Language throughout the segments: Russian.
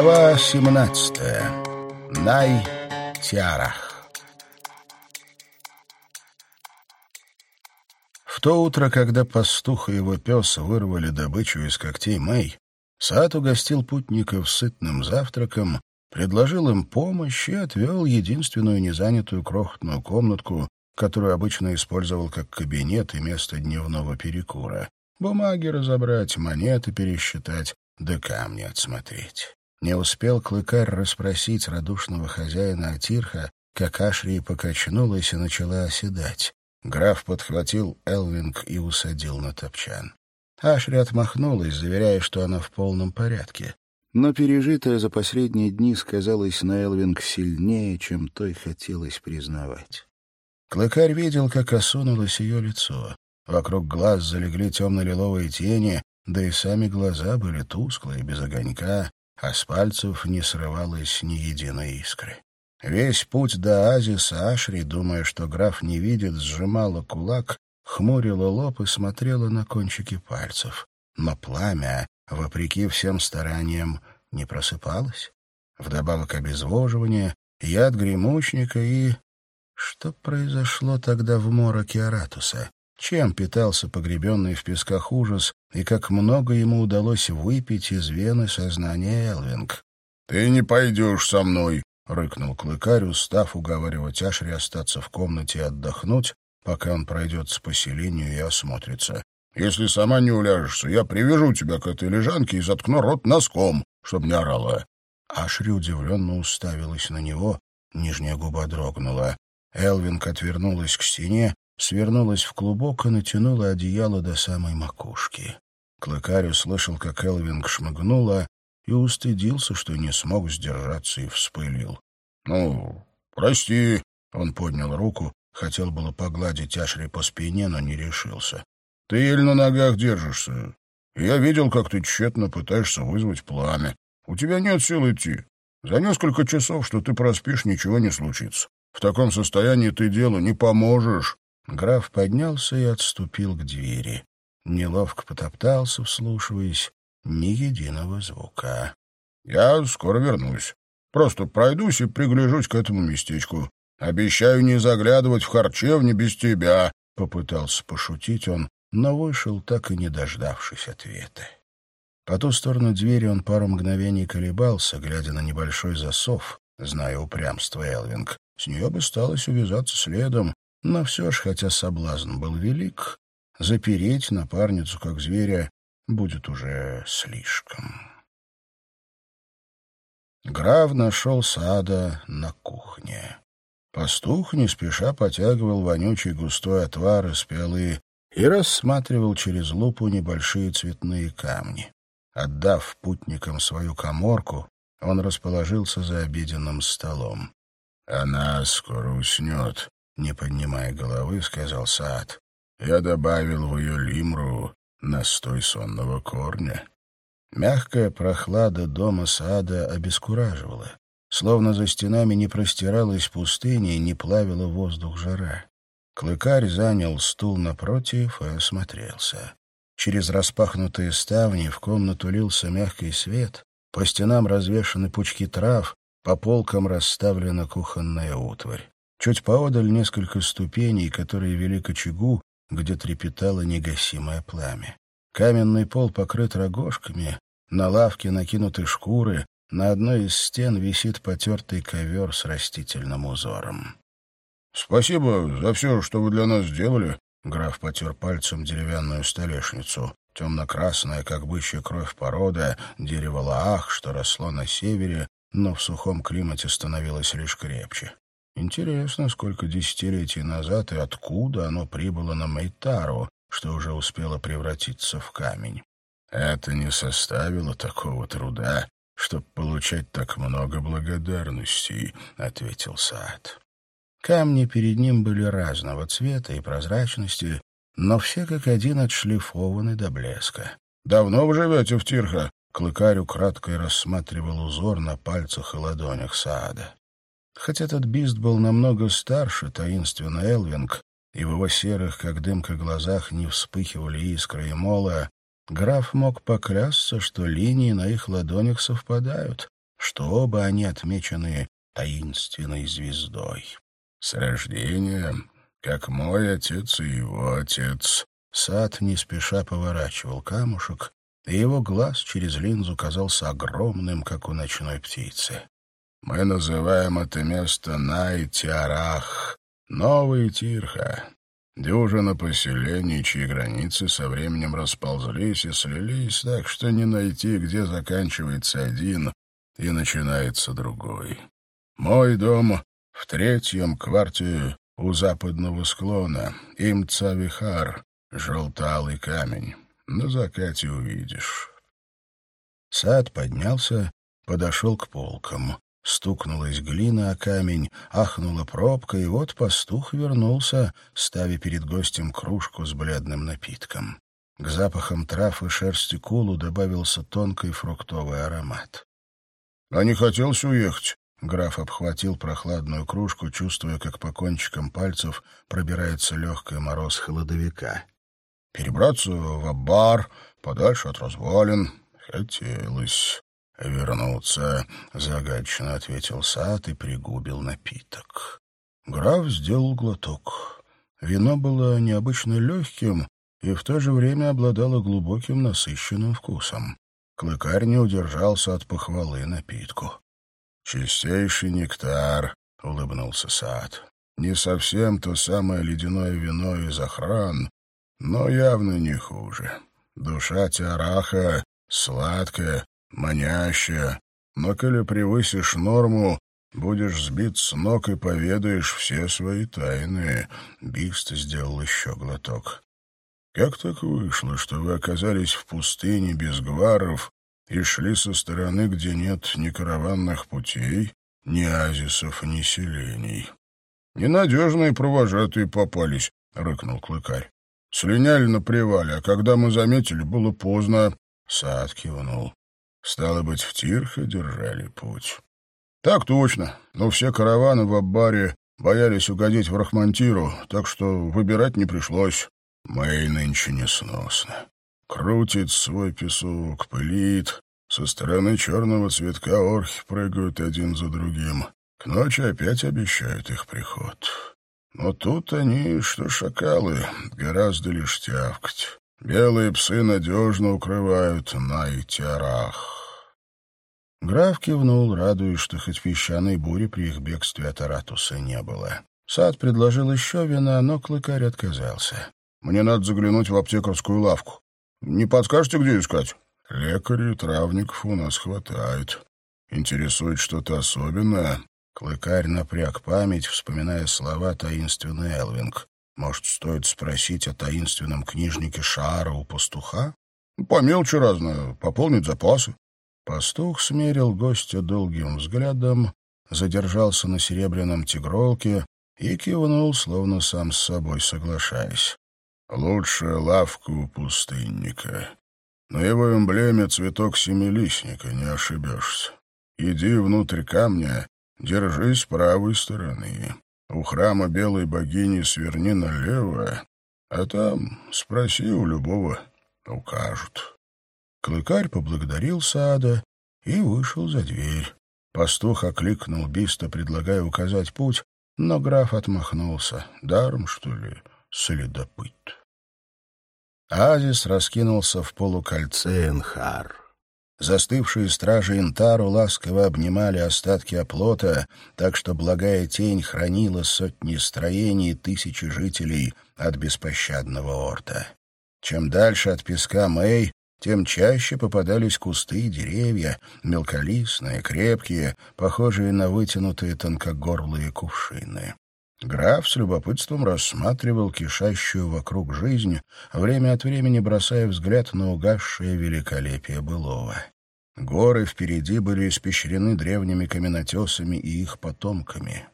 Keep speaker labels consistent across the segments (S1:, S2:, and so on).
S1: Глава 17. Най Тиарах. В то утро, когда пастух и его пес вырвали добычу из когтей Мэй, Саат угостил путников сытным завтраком, предложил им помощь и отвел единственную незанятую крохотную комнатку, которую обычно использовал как кабинет и место дневного перекура. Бумаги разобрать, монеты пересчитать, да камни отсмотреть. Не успел Клыкарь расспросить радушного хозяина Атирха, как Ашри покачнулась и начала оседать. Граф подхватил Элвинг и усадил на топчан. Ашри отмахнулась, заверяя, что она в полном порядке. Но пережитое за последние дни сказалось на Элвинг сильнее, чем той хотелось признавать. Клыкарь видел, как осунулось ее лицо. Вокруг глаз залегли темно-лиловые тени, да и сами глаза были тусклые, без огонька, а с пальцев не срывалось ни единой искры. Весь путь до Азиса Ашри, думая, что граф не видит, сжимала кулак, хмурила лоб и смотрела на кончики пальцев. Но пламя, вопреки всем стараниям, не просыпалось. Вдобавок обезвоживание, яд гремучника и... Что произошло тогда в мороке Аратуса? Чем питался погребенный в песках ужас и как много ему удалось выпить из вены сознания Элвинг.
S2: «Ты не пойдешь со мной», —
S1: рыкнул клыкарь, устав уговаривать Ашри остаться в комнате и отдохнуть, пока он пройдет по поселению и осмотрится.
S2: «Если сама не уляжешься, я привяжу тебя к этой лежанке и заткну рот носком, чтобы не орала».
S1: Ашри удивленно уставилась на него, нижняя губа дрогнула. Элвинг отвернулась к стене, свернулась в клубок и натянула одеяло до самой макушки. Клыкарь услышал, как Элвинг шмыгнула, и устыдился, что не смог сдержаться и вспылил.
S2: — Ну, прости.
S1: Он поднял руку, хотел было погладить Ашри по спине, но не решился.
S2: — Ты еле на ногах держишься. Я видел, как ты тщетно пытаешься вызвать пламя. У тебя нет сил идти. За несколько часов, что ты проспишь, ничего не случится. В таком состоянии ты делу не поможешь.
S1: Граф поднялся и отступил к двери. Неловко потоптался, вслушиваясь, ни единого звука.
S2: — Я скоро вернусь. Просто пройдусь и пригляжусь к этому местечку. Обещаю не заглядывать в харчевни без тебя, — попытался пошутить он, но вышел, так и не дождавшись ответа.
S1: По ту сторону двери он пару мгновений колебался, глядя на небольшой засов, зная упрямство Элвинг. С нее бы сталось увязаться следом, но все ж, хотя соблазн был велик, запереть напарницу, как зверя, будет уже слишком. Граф нашел сада на кухне. Пастух не спеша потягивал вонючий густой отвар из пиалы и рассматривал через лупу небольшие цветные камни. Отдав путникам свою коморку, он расположился за обеденным столом.
S2: — Она скоро уснет,
S1: не поднимая головы, сказал Саад.
S2: Я добавил в ее лимру настой сонного корня.
S1: Мягкая прохлада дома Саада обескураживала. Словно за стенами не простиралась пустыня и не плавила воздух жара. Клыкарь занял стул напротив и осмотрелся. Через распахнутые ставни в комнату лился мягкий свет, по стенам развешаны пучки трав, по полкам расставлена кухонная утварь. Чуть поодаль несколько ступеней, которые вели к очагу, где трепетало негасимое пламя. Каменный пол покрыт рогожками, на лавке накинуты шкуры, на одной из стен висит потертый ковер с растительным узором.
S2: — Спасибо за все, что вы для нас сделали. Граф потер пальцем деревянную столешницу. Темно-красная, как бычья кровь порода, дерево лаах, что росло на севере, но в сухом климате становилось лишь крепче. Интересно, сколько десятилетий назад и откуда оно прибыло на Мейтару, что уже успело превратиться в камень. Это не составило такого труда, чтобы получать так много благодарностей, — ответил Саад.
S1: Камни перед ним были разного цвета и прозрачности, но все как один отшлифованы до блеска.
S2: «Давно вы живете в Тирха?»
S1: Клыкарь украдкой рассматривал узор на пальцах и ладонях Саада. Хоть этот бист был намного старше таинственно Элвинг, и в его серых, как дымка, глазах не вспыхивали искры и мола, граф мог поклясться, что линии на их ладонях совпадают, что оба они отмечены таинственной звездой.
S2: С рождения, как мой отец и его отец.
S1: Сад не спеша поворачивал камушек, и его глаз через линзу казался огромным, как у ночной птицы.
S2: Мы называем это место Найтиарах, Новый Тирха. Дюжина поселений, чьи границы со временем расползлись и слились так, что не найти, где заканчивается один и начинается другой. Мой дом в третьем кварте у западного склона, Имцавихар, желталый камень. На закате увидишь.
S1: Сад поднялся, подошел к полкам. Стукнулась глина о камень, ахнула пробка, и вот пастух вернулся, ставя перед гостем кружку с бледным напитком. К запахам трав и шерсти кулу добавился тонкий фруктовый аромат.
S2: — А не хотелось уехать? Граф обхватил прохладную кружку, чувствуя, как по кончикам пальцев пробирается легкий мороз холодовика. — Перебраться в Аббар, подальше от развалин. Хотелось вернуться, — загадочно ответил Сад и пригубил напиток. Граф сделал глоток. Вино было необычно легким и в то же время обладало глубоким насыщенным вкусом. Клыкарь не удержался от похвалы напитку. «Чистейший нектар», — улыбнулся Сад. «Не совсем то самое ледяное вино из охран, но явно не хуже. Душа Тиараха сладкая, манящая, но коли превысишь норму, будешь сбит с ног и поведаешь все свои тайны. Бист сделал еще глоток. Как так вышло, что вы оказались в пустыне без гваров и шли со стороны, где нет ни караванных путей, ни азисов, ни селений? Ненадежные провожатые попались, — рыкнул клыкарь. Слиняли на привале, а когда мы заметили, было поздно. Сад кивнул. Стало быть, в Тирхе держали путь. Так точно, но все караваны в Аббаре боялись угодить в Рахмантиру, так что выбирать не пришлось. Мэй нынче несносно. Крутит свой песок, пылит. Со стороны черного цветка орхи прыгают один за другим. К ночи опять обещают их приход. Но тут они, что шакалы, гораздо лишь тявкать. Белые псы надежно укрывают на итярах.
S1: Граф кивнул, радуясь, что хоть песчаной бури при их бегстве от Аратуса не было. Сад предложил еще вина, но клыкарь отказался.
S2: «Мне надо заглянуть в аптекарскую лавку. Не подскажете, где искать?» «Лекарей и травников у нас хватает. Интересует что-то особенное?»
S1: Клыкарь напряг память, вспоминая слова таинственный Элвинг. Может, стоит спросить о таинственном книжнике Шара у пастуха?
S2: По мелочи разное, пополнить запасы.
S1: Пастух смерил гостя долгим взглядом, задержался на серебряном тигролке и кивнул, словно сам с собой соглашаясь.
S2: «Лучшая лавка у пустынника. На его эмблеме цветок семилистника, не ошибешься. Иди внутрь камня, держись правой стороны. У храма белой богини сверни налево, а там спроси у любого, укажут.
S1: Клыкарь поблагодарил сада и вышел за дверь. Пастух окликнул Биста, предлагая указать путь, но граф отмахнулся. Даром, что ли, следопыт. Азис раскинулся в полукольце Энхар. Застывшие стражи Интару ласково обнимали остатки оплота, так что благая тень хранила сотни строений и тысячи жителей от беспощадного орта. Чем дальше от песка Мэй, тем чаще попадались кусты и деревья, мелколистные, крепкие, похожие на вытянутые тонкогорлые кувшины. Граф с любопытством рассматривал кишащую вокруг жизнь, время от времени бросая взгляд на угасшее великолепие былого. Горы впереди были испещрены древними каменотесами и их потомками.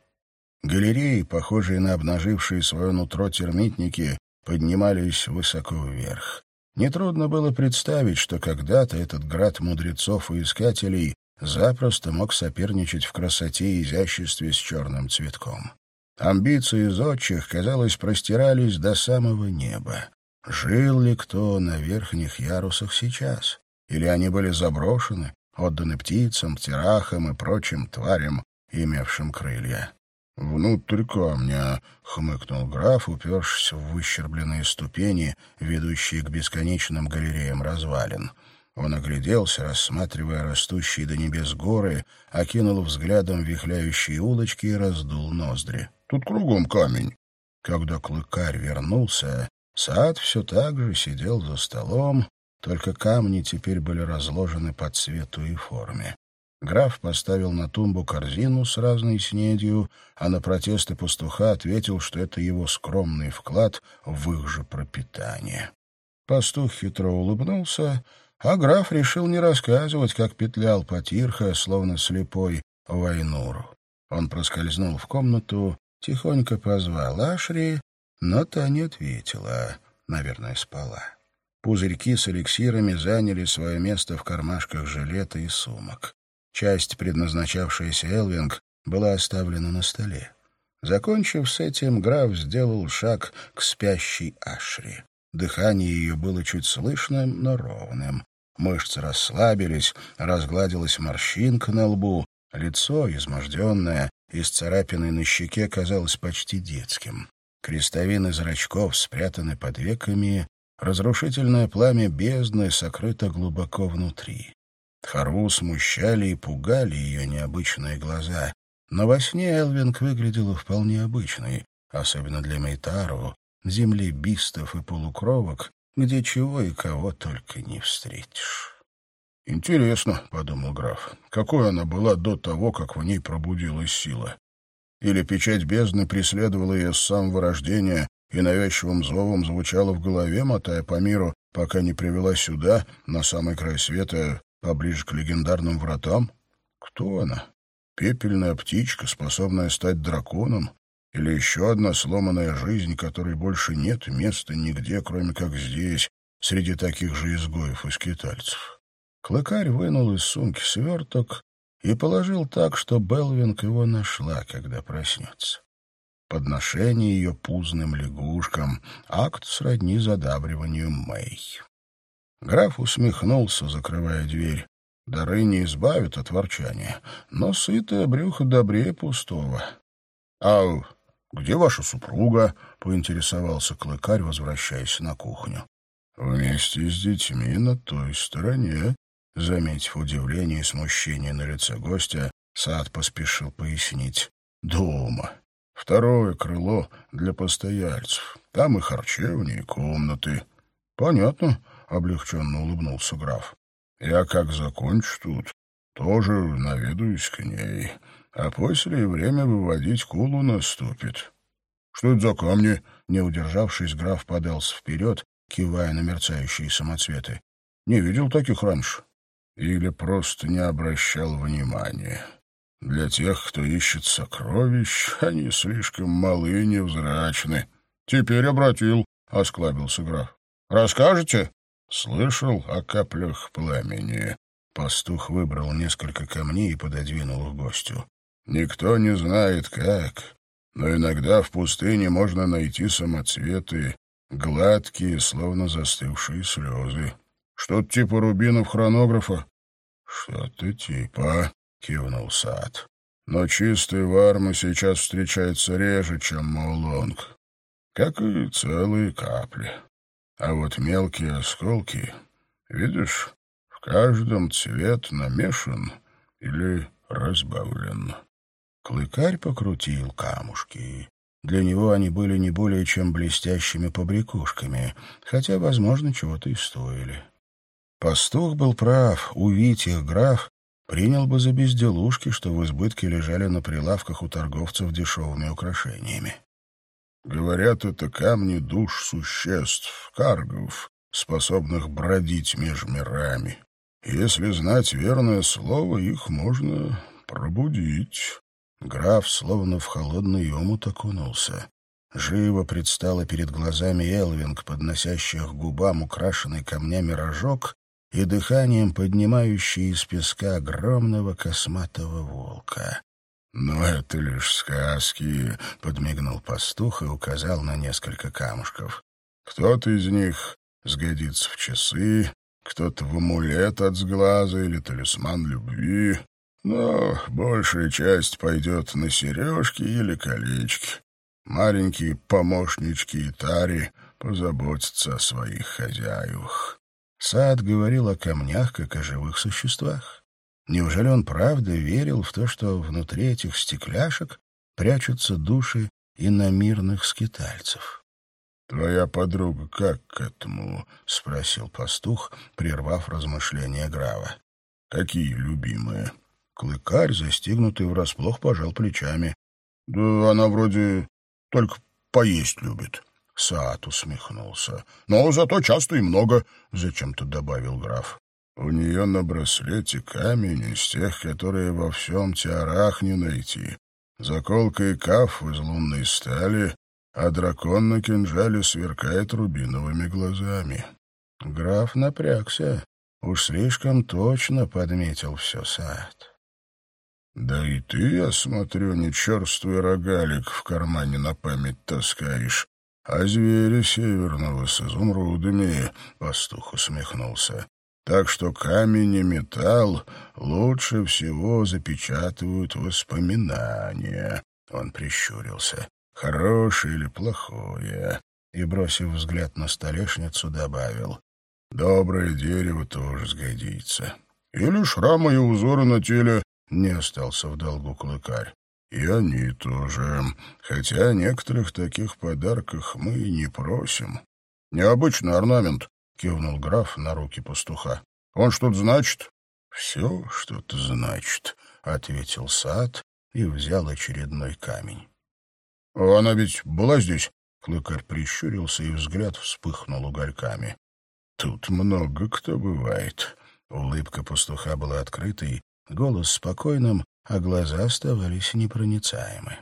S1: Галереи, похожие на обнажившие свое нутро термитники, поднимались высоко вверх. Нетрудно было представить, что когда-то этот град мудрецов и искателей запросто мог соперничать в красоте и изяществе с черным цветком. Амбиции зодчих, казалось, простирались до самого неба. Жил ли кто на верхних ярусах сейчас? Или они были заброшены, отданы птицам, птирахам и прочим тварям, имевшим крылья. «Внутрь камня», — хмыкнул граф, упершись в выщербленные ступени, ведущие к бесконечным галереям развалин. Он огляделся, рассматривая растущие до небес горы, окинул взглядом вихляющие улочки и раздул ноздри. «Тут кругом камень». Когда клыкарь вернулся, сад все так же сидел за столом, только камни теперь были разложены по цвету и форме. Граф поставил на тумбу корзину с разной снедью, а на протесты пастуха ответил, что это его скромный вклад в их же пропитание. Пастух хитро улыбнулся, а граф решил не рассказывать, как петлял Потирха, словно слепой, Вайнуру. Он проскользнул в комнату, тихонько позвал Ашри, но та не ответила, наверное, спала. Пузырьки с эликсирами заняли свое место в кармашках жилета и сумок. Часть, предназначавшаяся Элвинг, была оставлена на столе. Закончив с этим, граф сделал шаг к спящей Ашри. Дыхание ее было чуть слышным, но ровным. Мышцы расслабились, разгладилась морщинка на лбу. Лицо, изможденное, из царапины на щеке, казалось почти детским. Крестовины зрачков спрятаны под веками, разрушительное пламя бездны сокрыто глубоко внутри. Хару смущали и пугали ее необычные глаза. Но во сне Элвинг выглядела вполне обычной, особенно для Мейтару, земли бистов и полукровок, где чего и кого только не встретишь. «Интересно», — подумал граф, — «какой она была до того, как в ней пробудилась сила? Или печать бездны преследовала ее с самого рождения и навязчивым зовом звучала в голове, мотая по миру, пока не привела сюда, на самый край света, поближе к легендарным вратам? Кто она? Пепельная птичка, способная стать драконом? Или еще одна сломанная жизнь, которой больше нет места нигде, кроме как здесь, среди таких же изгоев и скитальцев? Клыкарь вынул из сумки сверток и положил так, что Белвинг его нашла, когда проснется. Подношение ее пузным лягушкам, акт сродни задабриванию Мэй. Граф усмехнулся, закрывая дверь. Дары не избавят от ворчания, но сытое брюхо добрее пустого. — А где ваша супруга? — поинтересовался клыкарь, возвращаясь на кухню. — Вместе с детьми на той стороне. Заметив удивление и смущение на лице гостя, Сад поспешил пояснить. — Дома. Второе крыло для постояльцев. Там и харчевни, и комнаты. — Понятно. — облегченно улыбнулся граф. «Я как закончу тут, тоже наведаюсь к ней, а после и время выводить кулу наступит». «Что это за камни?» Не удержавшись, граф подался вперед, кивая на мерцающие самоцветы. «Не видел таких раньше». Или просто не обращал внимания. Для тех, кто ищет сокровищ, они слишком малы и невзрачны. «Теперь обратил», — осклабился граф. «Расскажете?» Слышал о каплях пламени. Пастух выбрал несколько камней и пододвинул их гостю. Никто не знает как, но иногда в пустыне можно найти самоцветы, гладкие, словно застывшие слезы. Что-то типа рубинов хронографа? Что-то типа, кивнул Сад. Но чистый варма сейчас встречается реже, чем маулонг, как и целые капли. А вот мелкие осколки, видишь, в каждом цвет намешан или разбавлен. Клыкарь покрутил камушки. Для него они были не более чем блестящими побрякушками, хотя, возможно, чего-то и стоили. Пастух был прав, увидеть их граф принял бы за безделушки, что в избытке лежали на прилавках у торговцев дешевыми украшениями. Говорят, это камни душ существ, каргов, способных бродить между мирами. Если знать верное слово, их можно пробудить. Граф словно в холодный омут окунулся. Живо предстало перед глазами Элвинг, подносящих губам украшенный камнями рожок и дыханием поднимающий из песка огромного косматого волка. «Но это лишь сказки», — подмигнул пастух и указал на несколько камушков. «Кто-то из них сгодится в часы,
S2: кто-то в амулет от сглаза или талисман любви. Но большая часть пойдет на сережки или колечки. Маленькие помощнички и тари позаботятся о своих хозяевах.
S1: Сад говорил о камнях, как о живых существах. Неужели он правда верил в то, что внутри этих стекляшек прячутся души иномирных скитальцев?
S2: — Твоя подруга как к этому? — спросил пастух, прервав размышления Грава. — Какие любимые?
S1: Клыкарь, застигнутый врасплох, пожал плечами.
S2: — Да она вроде только поесть любит.
S1: Саат усмехнулся.
S2: — Но зато часто и много, — зачем-то добавил граф. У нее на браслете камень из тех, которые во всем Тиарах не найти. Заколка и каф из лунной стали, а дракон на кинжале сверкает рубиновыми глазами.
S1: Граф напрягся. Уж слишком точно подметил все сад.
S2: Да и ты, я смотрю, не черствый рогалик в кармане на память таскаешь, а звери северного с изумрудами, — пастух усмехнулся. Так что камень и металл лучше всего запечатывают воспоминания. Он прищурился. Хорошее или плохое? И, бросив взгляд на столешницу, добавил. Доброе дерево тоже сгодится. Или шрамы и узоры на теле не остался в долгу клыкарь. И они тоже. Хотя некоторых таких подарках мы и не просим. Необычный орнамент, — кивнул граф на руки пастуха. «Он что-то значит?» «Все что-то значит», — ответил Сад и взял очередной камень. «Она ведь была здесь?» Клыкарь прищурился, и взгляд вспыхнул угольками. «Тут много кто бывает». Улыбка пастуха была открытой, голос спокойным, а глаза оставались непроницаемы.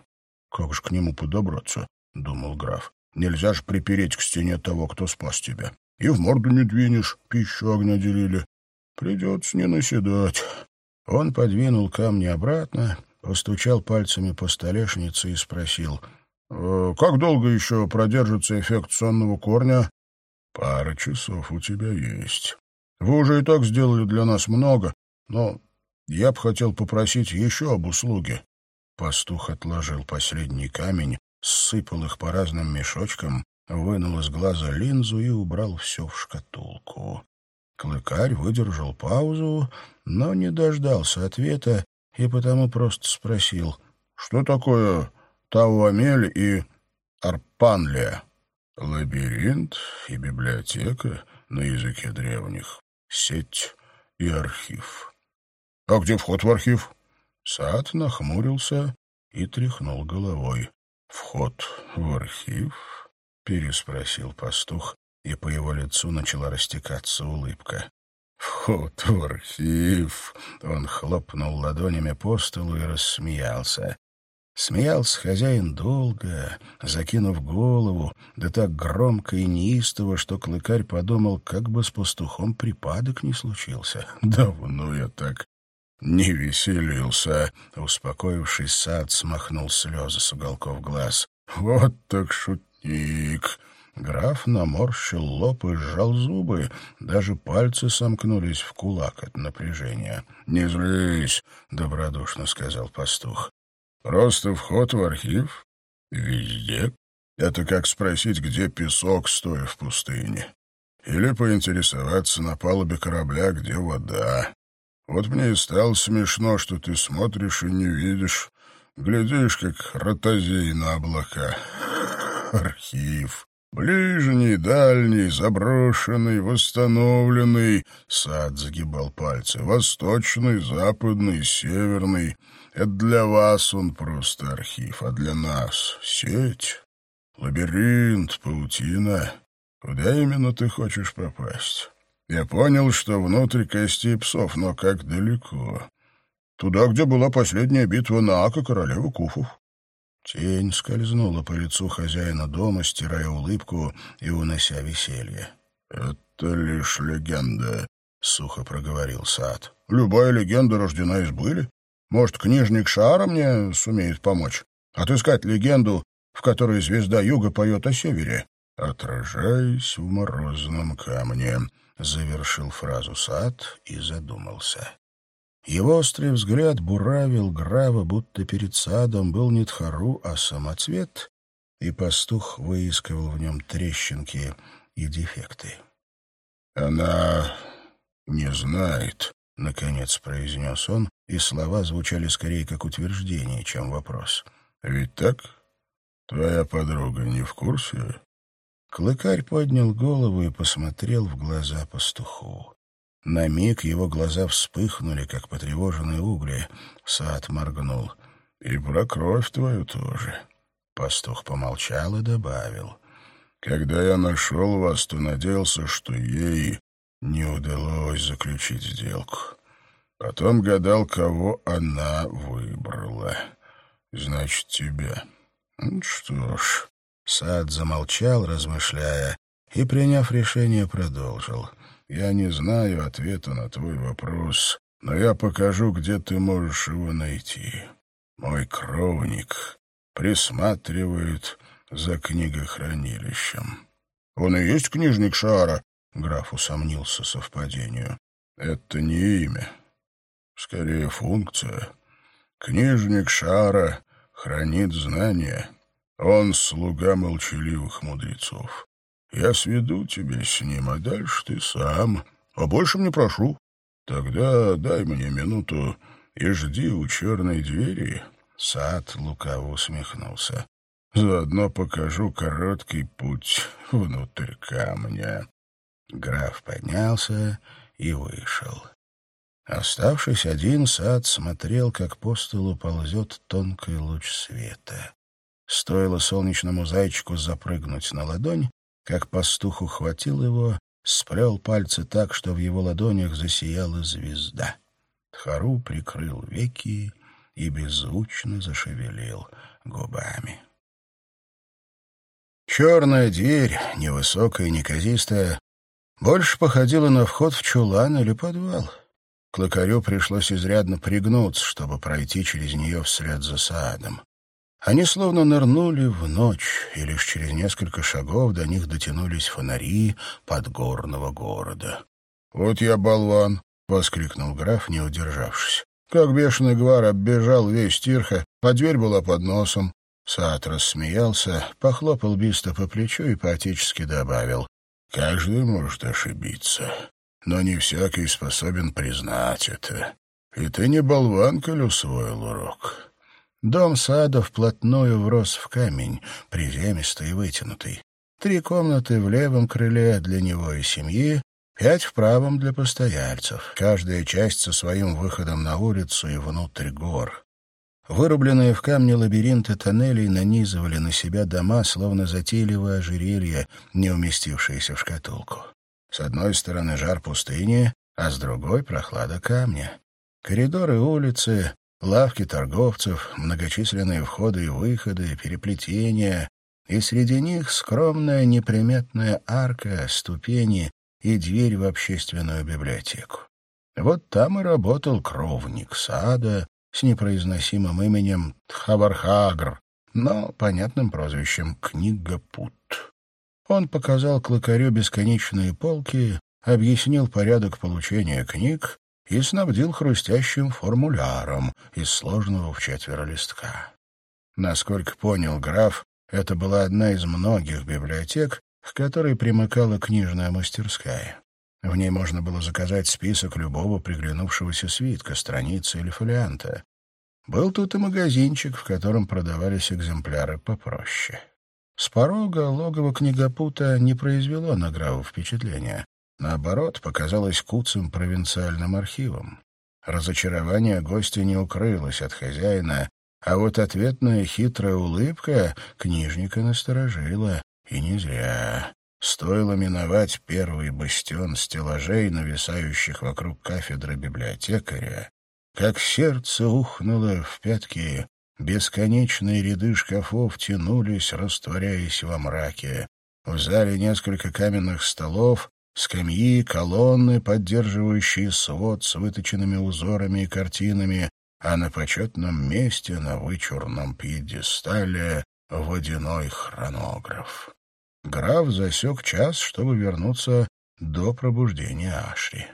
S2: «Как же к нему подобраться?» — думал граф. «Нельзя же припереть к стене того, кто спас тебя и в морду не двинешь, пищу огня делили. Придется не наседать. Он подвинул камни обратно, постучал пальцами по столешнице и спросил, «Э, «Как долго еще продержится эффект сонного корня?» «Пара часов у тебя есть. Вы уже и так сделали для нас много, но я бы хотел попросить еще об услуге». Пастух отложил последний камень, сыпал их по разным мешочкам вынул из глаза линзу и убрал все в шкатулку. Клыкарь выдержал паузу, но не дождался ответа и потому просто спросил, что такое Тауамель и Арпанлия? Лабиринт и библиотека на языке древних, сеть и архив. А где вход в архив? Сад нахмурился и тряхнул головой. Вход в архив — переспросил пастух, и по его лицу начала растекаться улыбка. «Вход в архив!» — он хлопнул ладонями по столу и рассмеялся. Смеялся хозяин долго, закинув голову, да так громко и неистово, что клыкарь подумал, как бы с пастухом припадок не случился. «Давно я так не веселился!» Успокоившись, сад смахнул слезы с уголков глаз. «Вот так шут «Ик!» Граф наморщил лоб и сжал зубы. Даже пальцы сомкнулись в кулак от напряжения. «Не злись», — добродушно сказал пастух. «Просто вход в архив? Везде? Это как спросить, где песок, стоя в пустыне. Или поинтересоваться на палубе корабля, где вода. Вот мне и стало смешно, что ты смотришь и не видишь. Глядишь, как ротозей на облака архив. Ближний, дальний, заброшенный, восстановленный. Сад загибал пальцы. Восточный, западный, северный. Это для вас он просто архив, а для нас — сеть, лабиринт, паутина. Куда именно ты хочешь попасть? Я понял, что внутрь костей псов, но как далеко? Туда, где была последняя битва на Ака королевы Куфов. Тень скользнула по лицу хозяина дома, стирая улыбку и унося веселье. «Это лишь легенда», — сухо проговорил Сад. «Любая легенда рождена из были. Может, книжник Шара мне сумеет помочь? Отыскать легенду, в которой звезда Юга поет о севере.
S1: отражаясь в морозном камне», — завершил фразу Сад и задумался. Его острый взгляд буравил Грава, будто перед садом был не Тхару, а самоцвет, и пастух выискивал в нем трещинки и дефекты. «Она не знает», — наконец произнес он, и слова звучали скорее как утверждение, чем вопрос. «Ведь так? Твоя подруга не в курсе?» Клыкарь поднял голову и посмотрел в глаза пастуху. На миг его глаза вспыхнули, как потревоженные угли. Сад моргнул. «И про кровь твою тоже». Пастух помолчал и добавил. «Когда я нашел вас, то надеялся, что ей не удалось заключить сделку. Потом гадал, кого она выбрала. Значит, тебя. Ну, что ж...» Сад замолчал, размышляя, и, приняв решение, продолжил. «Я не знаю ответа на твой вопрос, но я покажу, где ты можешь его найти. Мой кровник присматривает за книгохранилищем». «Он и есть книжник Шара?» — граф усомнился совпадению. «Это не имя. Скорее, функция. Книжник Шара хранит знания». Он слуга молчаливых мудрецов. Я сведу тебя с ним, а дальше ты сам. А больше не прошу. Тогда дай мне минуту и жди у черной двери». Сад лукаво усмехнулся. «Заодно покажу короткий путь внутрь камня». Граф поднялся и вышел. Оставшись один, сад смотрел, как по столу ползет тонкий луч света. Стоило солнечному зайчику запрыгнуть на ладонь, как пастух ухватил его, сплел пальцы так, что в его ладонях засияла звезда. Тхару прикрыл веки и беззвучно зашевелил губами. Черная дверь, невысокая и неказистая, больше походила на вход в чулан или подвал. Клыкарю пришлось изрядно пригнуться, чтобы пройти через нее вслед за садом. Они словно нырнули в ночь, и лишь через несколько шагов до них дотянулись фонари подгорного города. «Вот я болван!» — воскликнул граф, не удержавшись. Как бешеный гвар оббежал весь Тирха, а дверь была под носом. Саат рассмеялся, похлопал Биста по плечу и поотечески добавил. «Каждый может ошибиться, но не всякий способен признать это. И ты не болван, коль усвоил урок». Дом сада вплотную врос в камень, приземистый и вытянутый. Три комнаты в левом крыле для него и семьи, пять в правом для постояльцев, каждая часть со своим выходом на улицу и внутрь гор. Вырубленные в камне лабиринты тоннелей нанизывали на себя дома, словно затейливое ожерелье, не уместившееся в шкатулку. С одной стороны жар пустыни, а с другой — прохлада камня. Коридоры улицы, Лавки торговцев, многочисленные входы и выходы, переплетения, и среди них скромная неприметная арка, ступени и дверь в общественную библиотеку. Вот там и работал кровник сада с непроизносимым именем Тхавархагр, но понятным прозвищем Книгапут. Он показал клыкарю бесконечные полки, объяснил порядок получения книг и снабдил хрустящим формуляром из сложного в четверо листка. Насколько понял граф, это была одна из многих библиотек, к которой примыкала книжная мастерская. В ней можно было заказать список любого приглянувшегося свитка, страницы или фолианта. Был тут и магазинчик, в котором продавались экземпляры попроще. С порога логово книгопута не произвело на Графа впечатления. Наоборот, показалось куцым провинциальным архивом. Разочарование гостя не укрылось от хозяина, а вот ответная хитрая улыбка книжника насторожила, и не зря. Стоило миновать первый бастион стеллажей, нависающих вокруг кафедры библиотекаря, как сердце ухнуло в пятки, бесконечные ряды шкафов тянулись, растворяясь во мраке. В зале несколько каменных столов, Скамьи, колонны, поддерживающие свод с выточенными узорами и картинами, а на почетном месте на вычурном пьедестале водяной хронограф. граф засек час, чтобы вернуться до пробуждения Ашри.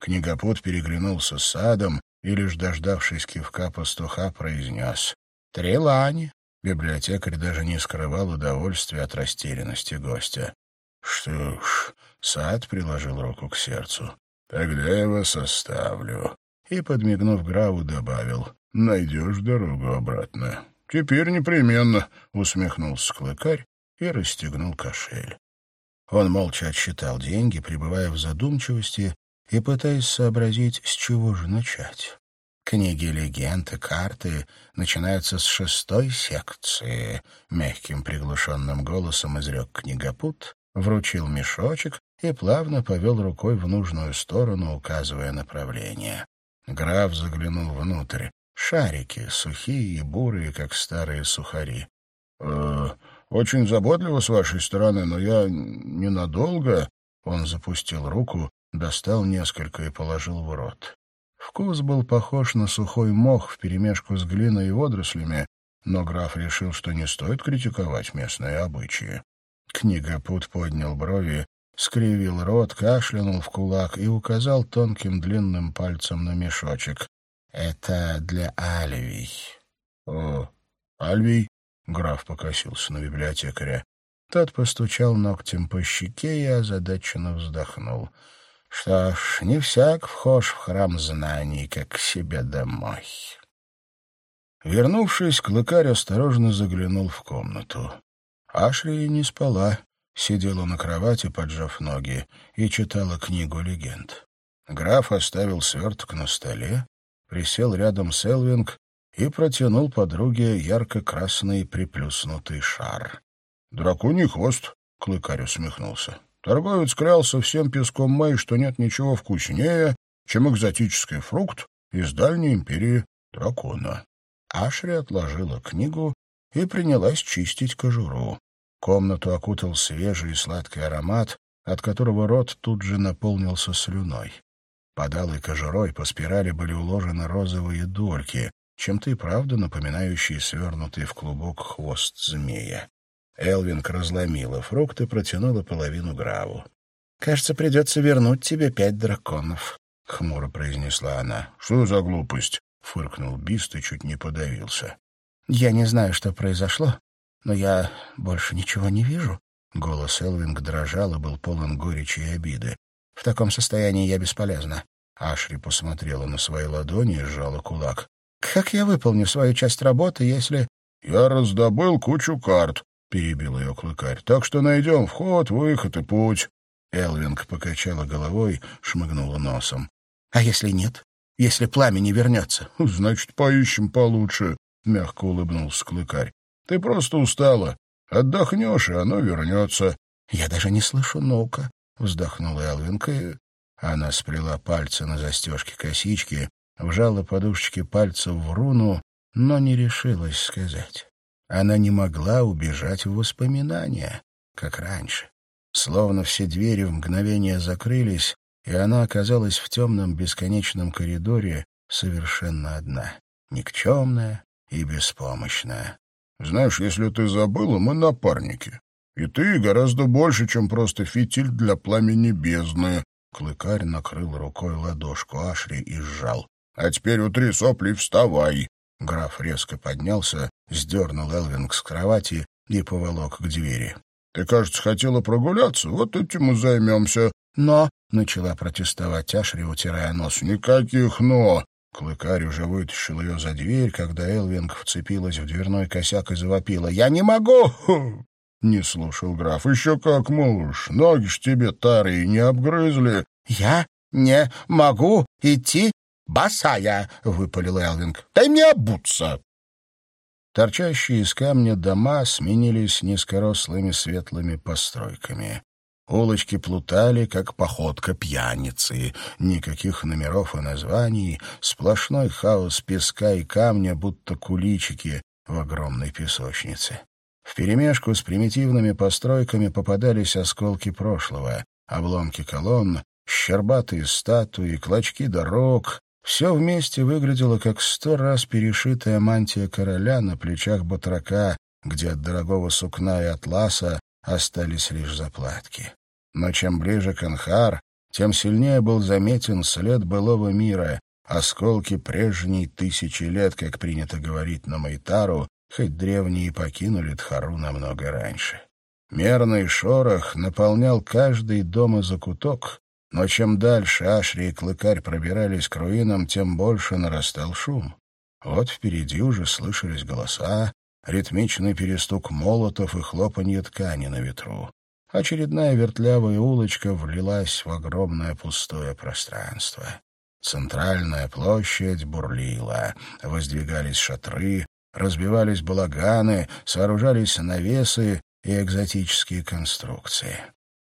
S1: Книгопут переглянулся с садом и, лишь дождавшись кивка пастуха, произнес «Трелани». Библиотекарь даже не скрывал удовольствия от растерянности гостя. «Что ж», — сад приложил руку к сердцу, — «тогда я вас оставлю». И, подмигнув Граву, добавил, «Найдешь дорогу обратно». «Теперь непременно», — усмехнулся клыкарь и расстегнул кошель. Он молча отсчитал деньги, пребывая в задумчивости и пытаясь сообразить, с чего же начать. Книги легенд и карты начинаются с шестой секции. Мягким приглушенным голосом изрек книгопут, вручил мешочек и плавно повел рукой в нужную сторону, указывая направление. Граф заглянул внутрь. Шарики, сухие и бурые, как старые сухари. «Э, «Очень заботливо с вашей стороны, но я ненадолго...» Он запустил руку, достал несколько и положил в рот. Вкус был похож на сухой мох вперемешку с глиной и водорослями, но граф решил, что не стоит критиковать местные обычаи. Книгопут поднял брови, скривил рот, кашлянул в кулак и указал тонким длинным пальцем на мешочек. «Это для Альвий». «О, Альвий?» — граф покосился на библиотекаря. Тот постучал ногтем по щеке и озадаченно вздохнул — что ж, не всяк вхож в храм знаний, как к себе домой. Вернувшись, клыкарь осторожно заглянул в комнату. Ашри не спала, сидела на кровати, поджав ноги, и читала книгу легенд. Граф оставил сверток на столе, присел рядом с Элвинг и протянул подруге ярко-красный приплюснутый шар. «Драконий хвост», — клыкарь усмехнулся. Торговец клялся всем песком Мэй, что нет ничего вкуснее, чем экзотический фрукт из дальней империи дракона. Ашри отложила книгу и принялась чистить кожуру. Комнату окутал свежий и сладкий аромат, от которого рот тут же наполнился слюной. Под алой кожурой по спирали были уложены розовые дольки, чем-то и правда напоминающие свернутый в клубок хвост змея. Элвинг разломила фрукт и протянула половину Граву. «Кажется, придется вернуть тебе пять драконов», — хмуро произнесла она. «Что за глупость?» — фыркнул Бист и чуть не подавился. «Я не знаю, что произошло, но я больше ничего не вижу». Голос Элвинг дрожал и был полон горечи и обиды. «В таком состоянии я бесполезна». Ашри посмотрела на свои ладони и сжала кулак. «Как я выполню свою часть работы, если...» «Я раздобыл кучу карт», перебил ее клыкарь. «Так что найдем вход, выход и путь». Элвинг покачала головой, шмыгнула носом. «А если нет? Если пламя не вернется?» «Значит, поищем получше», — мягко улыбнулся клыкарь. «Ты просто устала. Отдохнешь, и оно вернется». «Я даже не слышу «ну-ка», — вздохнула Элвинг, и... Она сплела пальцы на застежке косички, вжала подушечки пальцев в руну, но не решилась сказать. Она не могла убежать в воспоминания, как раньше. Словно все двери в мгновение закрылись, и она оказалась в темном бесконечном коридоре совершенно одна, никчемная и беспомощная. «Знаешь, если ты забыла, мы напарники. И ты гораздо больше, чем просто фитиль для пламени бездны». Клыкарь накрыл рукой ладошку Ашри и сжал. «А теперь утри сопли вставай. Граф резко поднялся, сдернул Элвинг с кровати и поволок к двери. — Ты, кажется, хотела прогуляться, вот этим и займемся. — Но, — начала протестовать Ашри, утирая нос, — никаких «но». Клыкарь уже вытащил ее за дверь, когда Элвинг вцепилась в дверной косяк и завопила. «Я не могу!» Не слушал граф. «Еще как можешь. Ноги ж тебе тарые не обгрызли». «Я не могу идти «Босая!» — выпалил Элвинг. «Дай мне обуться!» Торчащие из камня дома сменились низкорослыми светлыми постройками. Улочки плутали, как походка пьяницы. Никаких номеров и названий, сплошной хаос песка и камня, будто куличики в огромной песочнице. Вперемешку с примитивными постройками попадались осколки прошлого, обломки колонн, щербатые статуи, клочки дорог, все вместе выглядело, как сто раз перешитая мантия короля на плечах батрака, где от дорогого сукна и атласа остались лишь заплатки. Но чем ближе к Анхар, тем сильнее был заметен след былого мира, осколки прежней тысячи лет, как принято говорить на Майтару, хоть древние покинули Тхару намного раньше. Мерный шорох наполнял каждый дом и закуток, но чем дальше Ашри и Клыкарь пробирались к руинам, тем больше нарастал шум. Вот впереди уже слышались голоса, ритмичный перестук молотов и хлопанье ткани на ветру. Очередная вертлявая улочка влилась в огромное пустое пространство. Центральная площадь бурлила, воздвигались шатры, разбивались балаганы, сооружались навесы и экзотические конструкции.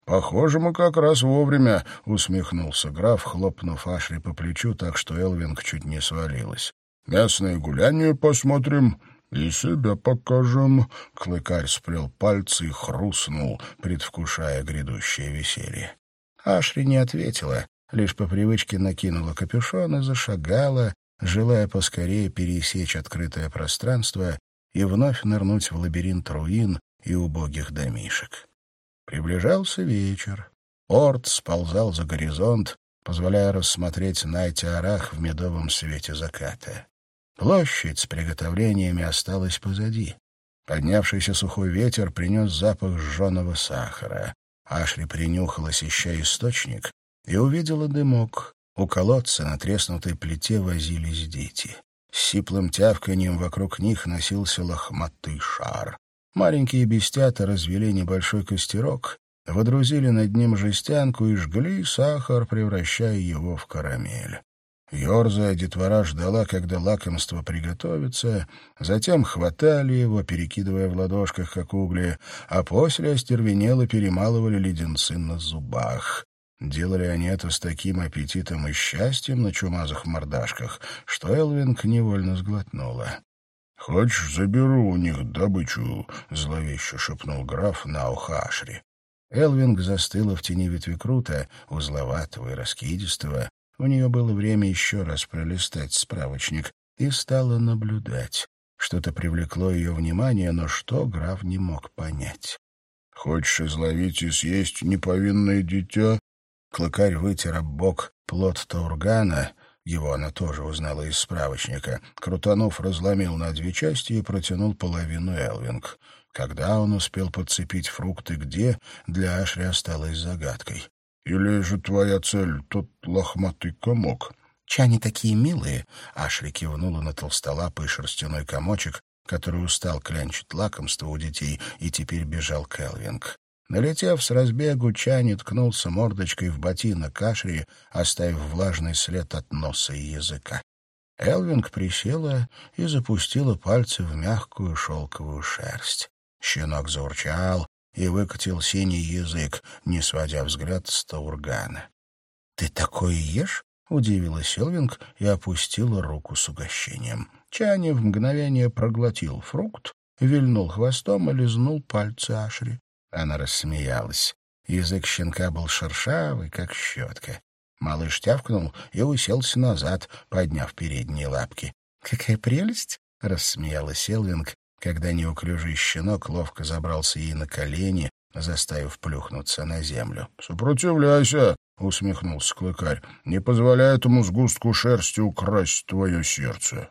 S1: «Похоже, мы как раз вовремя», — усмехнулся граф, хлопнув Ашри по плечу так, что Элвинг чуть не свалилась. «Местное гуляние посмотрим «И себя покажем!» — клыкарь сплел пальцы и хрустнул, предвкушая грядущее веселье. Ашри не ответила, лишь по привычке накинула капюшон и зашагала, желая поскорее пересечь открытое пространство и вновь нырнуть в лабиринт руин и убогих домишек. Приближался вечер. Орд сползал за горизонт, позволяя рассмотреть Найти-Арах в медовом свете заката. Площадь с приготовлениями осталась позади. Поднявшийся сухой ветер принес запах сжженного сахара. Ашли принюхалась, ища источник, и увидела дымок. У колодца на треснутой плите возились дети. С сиплым тявканьем вокруг них носился лохматый шар. Маленькие бестята развели небольшой костерок, водрузили над ним жестянку и жгли сахар, превращая его в карамель. Ёрзая, детвора ждала, когда лакомство приготовится, затем хватали его, перекидывая в ладошках, как угли, а после остервенело перемалывали леденцы на зубах. Делали они это с таким аппетитом и счастьем на чумазых мордашках, что Элвинг невольно сглотнула. — Хочешь, заберу у них добычу? — зловеще шепнул граф на ухо Ашри. Элвинг застыла в тени ветвикрута, узловатого и раскидистого, у нее было время еще раз пролистать справочник и стала наблюдать. Что-то привлекло ее внимание, но что граф не мог понять. «Хочешь изловить и съесть неповинное дитя?» Клыкарь вытер об бок плод Таургана, его она тоже узнала из справочника. Крутанув разломил на две части и протянул половину Элвинг. Когда он успел подцепить фрукты где, для Ашри осталось загадкой. Или же твоя цель — тот лохматый комок?»
S2: «Чани такие милые!» — Ашри кивнула на толстолапый шерстяной комочек, который устал клянчить лакомство у детей и теперь бежал Келвинг. Налетев с разбегу, Чани ткнулся мордочкой в ботинок Ашри, оставив влажный след от носа и языка. Элвинг присела и запустила пальцы в мягкую шелковую шерсть. Щенок заурчал, и выкатил синий язык, не сводя взгляд с Таургана. — Ты такое ешь? — удивилась Элвинг и опустила руку с угощением. Чани в мгновение проглотил фрукт, вильнул хвостом и лизнул пальцы Ашри. Она рассмеялась. Язык щенка был шершавый, как щетка. Малыш тявкнул и уселся назад, подняв передние лапки. — Какая прелесть! — рассмеялась Элвинг когда неуклюжий щенок ловко забрался ей на колени, заставив плюхнуться на землю.
S1: «Сопротивляйся!» — усмехнулся клыкарь. «Не позволяй этому сгустку шерсти украсть твое сердце».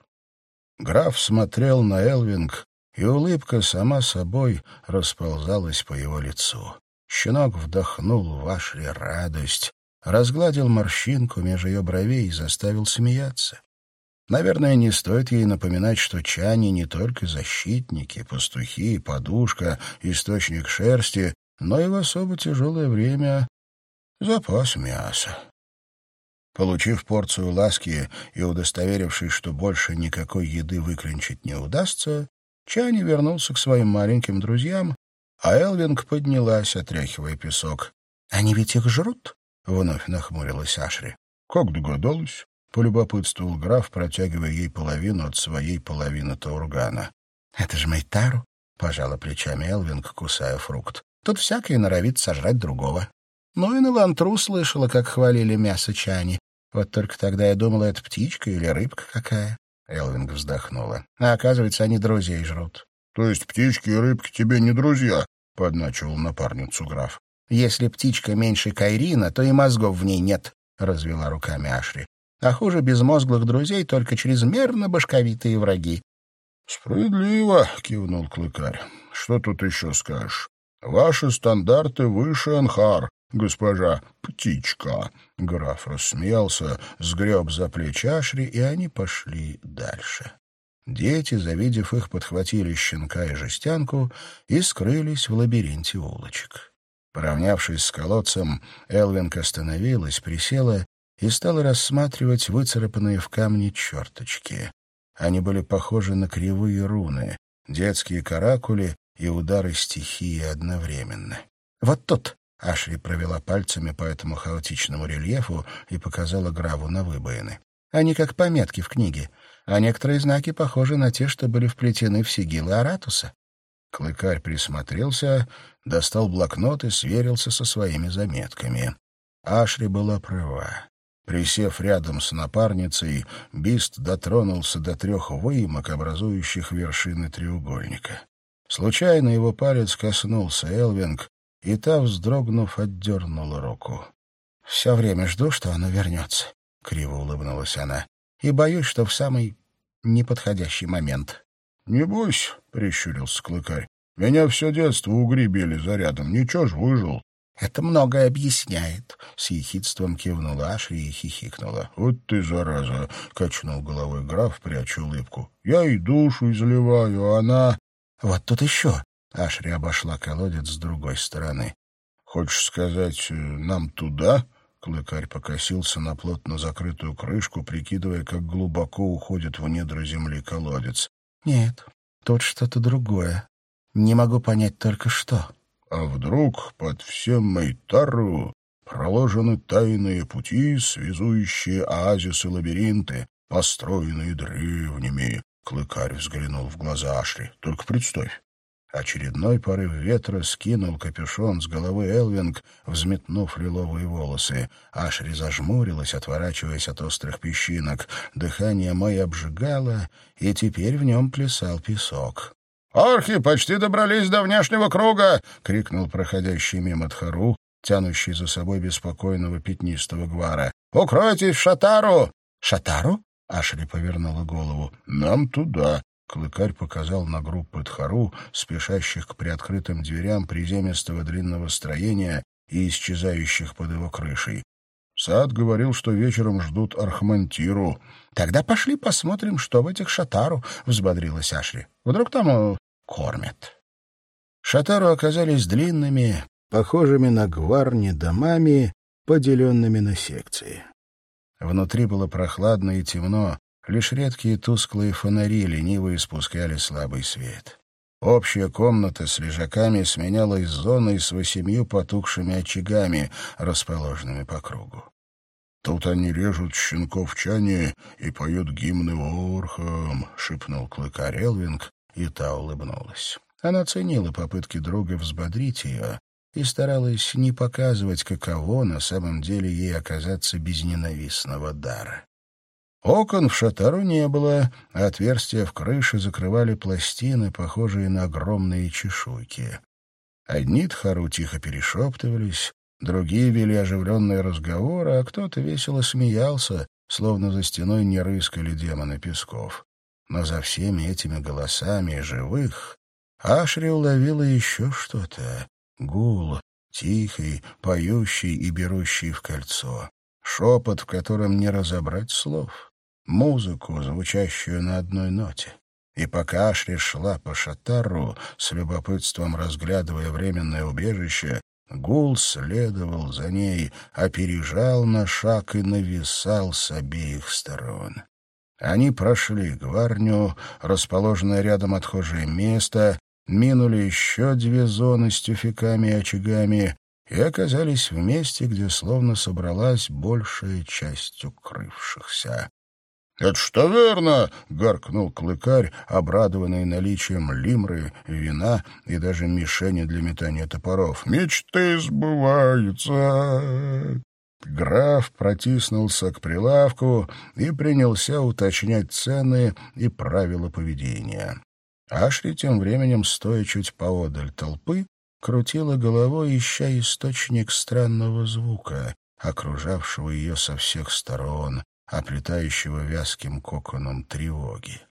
S2: Граф смотрел на Элвинг, и улыбка сама собой расползалась по его лицу. Щенок вдохнул в радость, разгладил морщинку между ее бровей и заставил смеяться. Наверное, не стоит ей напоминать, что чани не только защитники, пастухи, подушка, источник шерсти, но и в особо тяжелое время запас мяса. Получив порцию ласки и удостоверившись, что больше никакой еды выклинчить не удастся, Чани вернулся к своим маленьким друзьям, а Элвинг поднялась, отряхивая песок. — Они ведь их жрут? — вновь нахмурилась Ашри.
S1: — Как догадалась? — полюбопытствовал граф, протягивая ей половину от своей половины таургана.
S2: — Это же Майтару, — пожала плечами Элвинг, кусая фрукт. — Тут всякое норовит сожрать другого. Ну и на Лантру слышала, как хвалили мясо чани. Вот только тогда я думала, это птичка или рыбка какая. Элвинг вздохнула. А оказывается, они друзей жрут.
S1: — То есть птички и рыбки тебе не друзья?
S2: —— подначивал напарницу граф.
S1: «Если птичка меньше Кайрина, то и мозгов в ней нет», — развела руками Ашри. «А хуже безмозглых друзей только чрезмерно башковитые враги».
S2: «Справедливо», — кивнул Клыкарь. «Что тут еще скажешь? Ваши стандарты выше Анхар, госпожа Птичка». Граф рассмеялся, сгреб за плечи Ашри, и они пошли дальше. Дети, завидев их, подхватили щенка и жестянку и скрылись в лабиринте улочек. Поравнявшись с колодцем, Элвинг остановилась, присела и стала рассматривать выцарапанные в камне черточки. Они были похожи на кривые руны, детские каракули и удары стихии одновременно. «Вот тут!» — Ашри провела пальцами по этому хаотичному рельефу и показала Граву на выбоины. «Они как пометки в книге а некоторые знаки похожи на те, что были вплетены в сигилы Аратуса. Клыкарь присмотрелся, достал блокнот и сверился со своими заметками. Ашри была права. Присев рядом с напарницей, Бист дотронулся до трех выемок, образующих вершины треугольника. Случайно его палец коснулся Элвинг, и та, вздрогнув, отдернула руку. «Все время жду, что оно вернется», — криво улыбнулась она и боюсь, что в самый неподходящий момент. — Не бойся, — прищурился клыкарь. — Меня все детство угри били зарядом. Ничего ж, выжил.
S1: — Это многое объясняет, — с ехидством кивнула Ашри и хихикнула.
S2: — Вот ты, зараза! — качнул головой граф, пряча улыбку. — Я и душу изливаю, а она...
S1: — Вот тут еще! — Ашри обошла колодец с другой стороны.
S2: — Хочешь сказать, э, нам туда? Клыкарь покосился на плотно закрытую крышку, прикидывая, как глубоко уходит в недра земли колодец.
S1: «Нет, тут что-то другое. Не могу понять только что».
S2: «А вдруг под всем Мейтару проложены тайные пути, связующие оазисы лабиринты, построенные древними?» Клыкарь взглянул в глаза Ашри. «Только представь, Очередной порыв ветра скинул капюшон с головы Элвинг, взметнув лиловые волосы. Ашри зажмурилась, отворачиваясь от острых песчинок. Дыхание Мэй обжигало, и теперь в нем плясал песок. «Архи почти добрались до внешнего круга!» — крикнул проходящий мимо Тхару, тянущий за собой беспокойного пятнистого гвара. «Укройтесь в Шатару!»
S1: «Шатару?»
S2: — Ашри повернула голову. «Нам туда!» Клыкарь показал на группы Тхару, спешащих к приоткрытым дверям приземистого длинного строения и исчезающих под его крышей. Сад говорил, что вечером ждут Архмантиру.
S1: — Тогда пошли посмотрим, что в этих шатару, — взбодрилась Ашри. — Вдруг там э, кормят. Шатару оказались длинными, похожими на гварни домами, поделенными на секции. Внутри было прохладно и темно, Лишь редкие тусклые фонари лениво испускали слабый свет. Общая комната с лежаками сменялась зоной с восемью потухшими очагами, расположенными по кругу.
S2: «Тут они режут щенков чане и поют гимны орхам», — шепнул клыкарь Элвинг, и та улыбнулась.
S1: Она ценила попытки друга взбодрить ее и старалась не показывать, каково на самом деле ей оказаться без ненавистного дара. Окон в шатару не было, а отверстия в крыше закрывали пластины, похожие на огромные чешуйки. Одни тхару тихо перешептывались, другие вели оживленные разговоры, а кто-то весело смеялся, словно за стеной не рыскали демоны песков. Но за всеми этими голосами живых Ашри уловила еще что-то. Гул, тихий, поющий и берущий в кольцо. Шепот, в котором не разобрать слов музыку, звучащую на одной ноте. И пока Ашри шла по шатару, с любопытством разглядывая временное убежище, гул следовал за ней, опережал на шаг и нависал с обеих сторон. Они прошли гварню, расположенное рядом отхожее место, минули еще две зоны с тюфяками и очагами и оказались в месте, где словно собралась большая часть укрывшихся.
S2: «Это что верно!» — гаркнул клыкарь, обрадованный наличием лимры, вина и даже мишени для метания топоров. «Мечты сбываются!»
S1: Граф протиснулся к прилавку и принялся уточнять цены и правила поведения. Ашри тем временем, стоя чуть поодаль толпы, крутила головой, ища источник странного звука, окружавшего ее со всех сторон, оплетающего вязким коконом тревоги.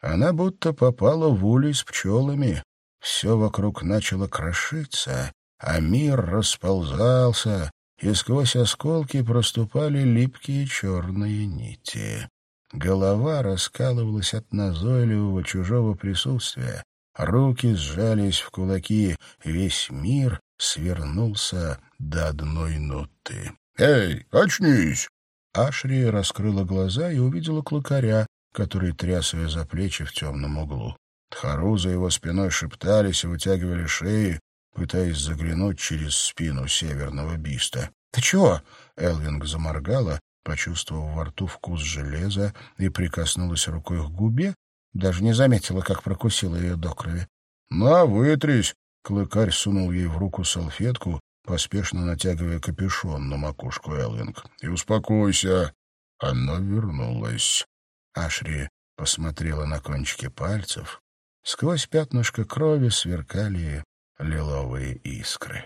S1: Она будто попала в улей с пчелами. Все вокруг начало крошиться, а мир расползался, и сквозь осколки проступали липкие черные нити. Голова раскалывалась от назойливого чужого присутствия, руки сжались в кулаки, весь мир свернулся до одной ноты.
S2: «Эй, очнись!»
S1: Ашри раскрыла глаза и увидела клыкаря, который тряс ее за плечи в темном углу. Тхару за его спиной шептались и вытягивали шеи, пытаясь заглянуть через спину северного биста. — Ты чего? — Элвинг заморгала, почувствовав во рту вкус железа и прикоснулась рукой к губе, даже не заметила, как прокусила ее до крови.
S2: — На, вытрись! — клыкарь сунул ей в руку салфетку, поспешно натягивая капюшон на макушку Элвинг. — И успокойся. Она вернулась.
S1: Ашри посмотрела на кончики пальцев. Сквозь пятнышко крови сверкали лиловые искры.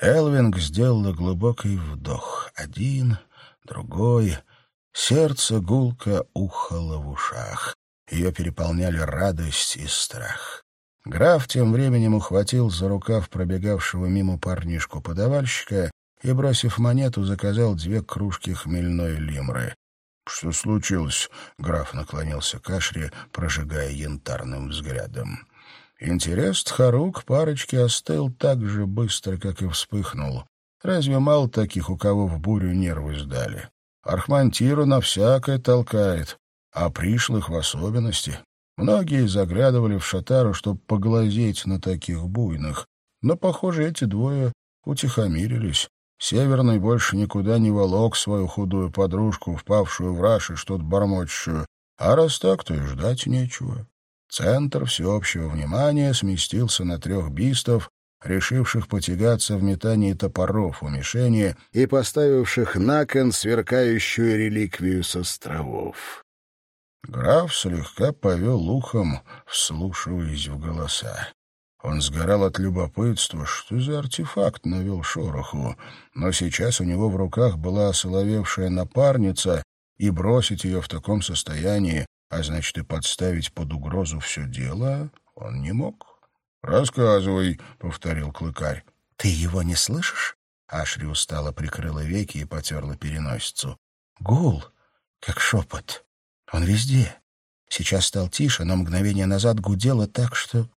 S1: Элвинг сделала глубокий вдох. Один, другой. Сердце гулко ухало в ушах. Ее переполняли радость и страх. Граф тем временем ухватил за рукав пробегавшего мимо парнишку-подавальщика и, бросив монету, заказал две кружки хмельной лимры.
S2: «Что случилось?» — граф наклонился к Ашре,
S1: прожигая янтарным взглядом. Интерес Тхару к парочке остыл так же быстро, как и вспыхнул. Разве мало таких, у кого в бурю нервы сдали? Архмантиру на всякое толкает, а пришлых в особенности. Многие заглядывали в шатару, чтобы поглазеть на таких буйных. Но, похоже, эти двое утихомирились. Северный больше никуда не волок свою худую подружку, впавшую в раж и что-то бормочущую. А раз так, то и ждать нечего. Центр всеобщего внимания сместился на трех бистов, решивших потягаться в метании топоров у мишени и поставивших на кон сверкающую реликвию с островов. Граф слегка повел ухом, вслушиваясь в голоса. Он сгорал от любопытства, что за артефакт навел шороху, но сейчас у него в руках была осоловевшая напарница, и бросить ее в таком состоянии, а значит и подставить под угрозу все дело, он не мог.
S2: «Рассказывай», — повторил клыкарь.
S1: «Ты его не слышишь?» Ашри устало прикрыла веки и потерла переносицу. «Гул, как шепот. Он везде. Сейчас стал тише, но мгновение назад гудело так, что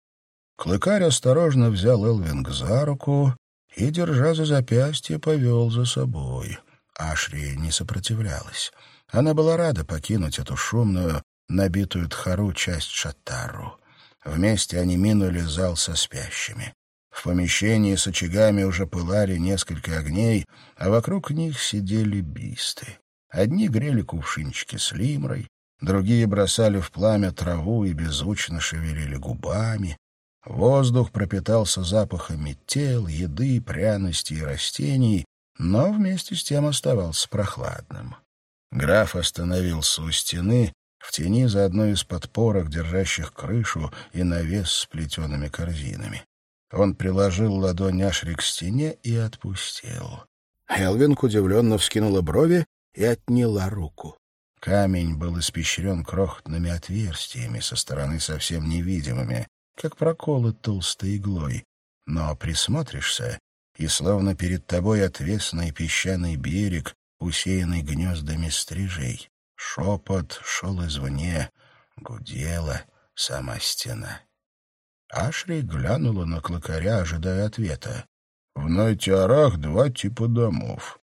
S1: Клыкарь осторожно взял Элвинг за руку и, держа за запястье, повел за собой. Ашри не сопротивлялась. Она была рада покинуть эту шумную, набитую тхару часть Шатару. Вместе они минули зал со спящими. В помещении с очагами уже пылали несколько огней, а вокруг них сидели бисты. Одни грели кувшинчики с лимрой, другие бросали в пламя траву и беззвучно шевелили губами, Воздух пропитался запахами тел, еды, пряностей и растений, но вместе с тем оставался прохладным. Граф остановился у стены, в тени за одной из подпорок, держащих крышу и навес с плетеными корзинами. Он приложил ладонь Ашри к стене и отпустил. Элвинг удивленно вскинула брови и отняла руку. Камень был испещрен крохотными отверстиями, со стороны совсем невидимыми, как проколы толстой иглой. Но присмотришься, и словно перед тобой отвесный песчаный берег, усеянный гнездами стрижей. Шепот шел извне, гудела сама стена. Ашри глянула на клыкаря, ожидая ответа.
S2: В Найтиарах два типа домов.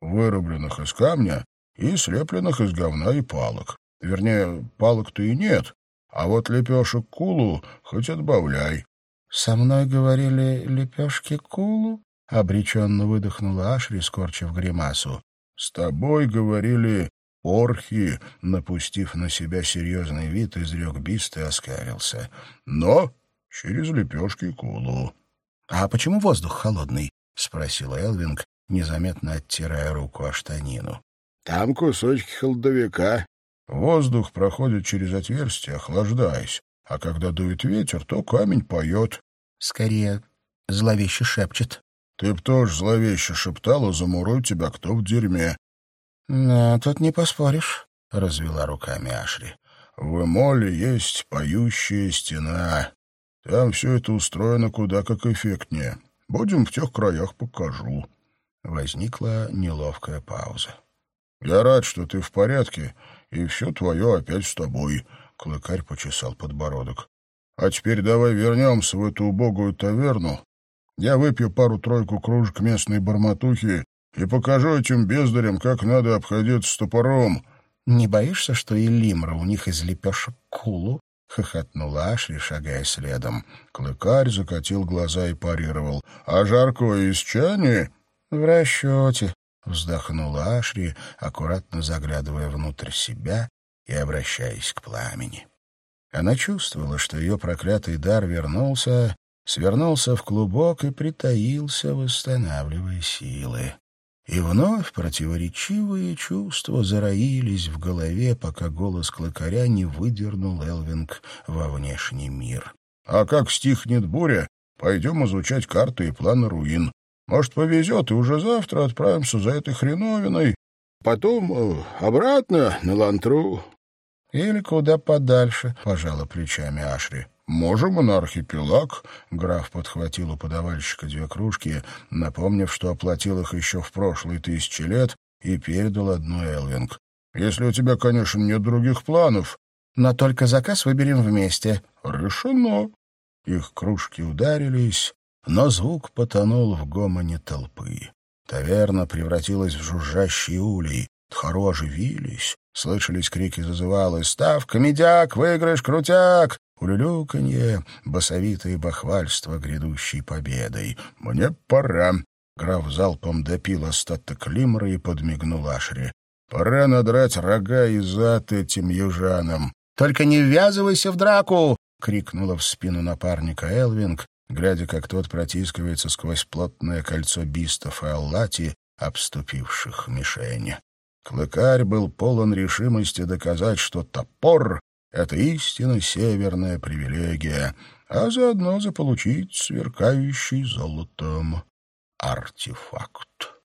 S2: Вырубленных из камня и слепленных из говна и палок. Вернее, палок-то и нет, а вот лепешек кулу хоть отбавляй.
S1: — Со мной говорили лепешки кулу? — обреченно выдохнула Ашри, скорчив гримасу.
S2: — С тобой говорили орхи, напустив на себя серьезный вид, изрек бист и оскарился. Но через лепешки кулу.
S1: — А почему воздух холодный? — спросил Элвинг, незаметно оттирая руку о штанину.
S2: — Там кусочки холодовика, Воздух проходит через отверстие, охлаждаясь, а когда дует ветер, то камень поет.
S1: — Скорее, зловеще шепчет.
S2: Ты б тоже зловеще шептала, замурой тебя кто в дерьме.
S1: — Да, тут не поспоришь, — развела руками Ашри.
S2: — В Эмоле есть поющая стена. Там все это устроено куда как эффектнее. Будем в тех краях покажу.
S1: Возникла неловкая пауза.
S2: — Я рад, что ты в порядке, и все твое опять с тобой, — Клыкарь почесал подбородок. — А теперь давай вернемся в эту убогую таверну. Я выпью пару-тройку кружек местной барматухи и покажу этим бездарям, как надо обходиться с топором.
S1: — Не боишься, что и лимра у них из лепешек кулу? — хохотнула Ашри, шагая следом.
S2: Клыкарь закатил глаза и парировал. — А жарко из чани?
S1: — В расчете, — вздохнула Ашри, аккуратно заглядывая внутрь себя и обращаясь к пламени. Она чувствовала, что ее проклятый дар вернулся, свернулся в клубок и притаился, восстанавливая силы. И вновь противоречивые чувства зароились в голове, пока голос клыкаря не выдернул Элвинг во внешний мир.
S2: — А как стихнет буря, пойдем изучать карты и планы руин. Может, повезет, и уже завтра отправимся за этой хреновиной. Потом э, обратно на Лантру.
S1: — Или куда подальше, — пожала плечами Ашри.
S2: «Можем на архипелаг», — граф подхватил у подавальщика две кружки, напомнив, что оплатил их еще в прошлые тысячи лет, и передал одну Элвинг. «Если у тебя, конечно, нет других планов».
S1: «Но только заказ выберем вместе».
S2: «Решено».
S1: Их кружки ударились, но звук потонул в гомоне толпы. Таверна превратилась в жужжащий улей. Тхаро оживились, слышались крики зазывалы «Ставка, медяк! Выигрыш, крутяк!» Улюлюканье, басовитое бахвальство грядущей победой.
S2: «Мне пора!»
S1: Граф залпом допил остаток лимра и подмигнул Ашри.
S2: «Пора надрать рога и зад этим южанам!»
S1: «Только не ввязывайся в драку!» — крикнула в спину напарника Элвинг, глядя, как тот протискивается сквозь плотное кольцо бистов и аллати, обступивших мишень. Клыкарь был полон решимости доказать, что топор это истинно северная привилегия, а заодно заполучить сверкающий золотом артефакт.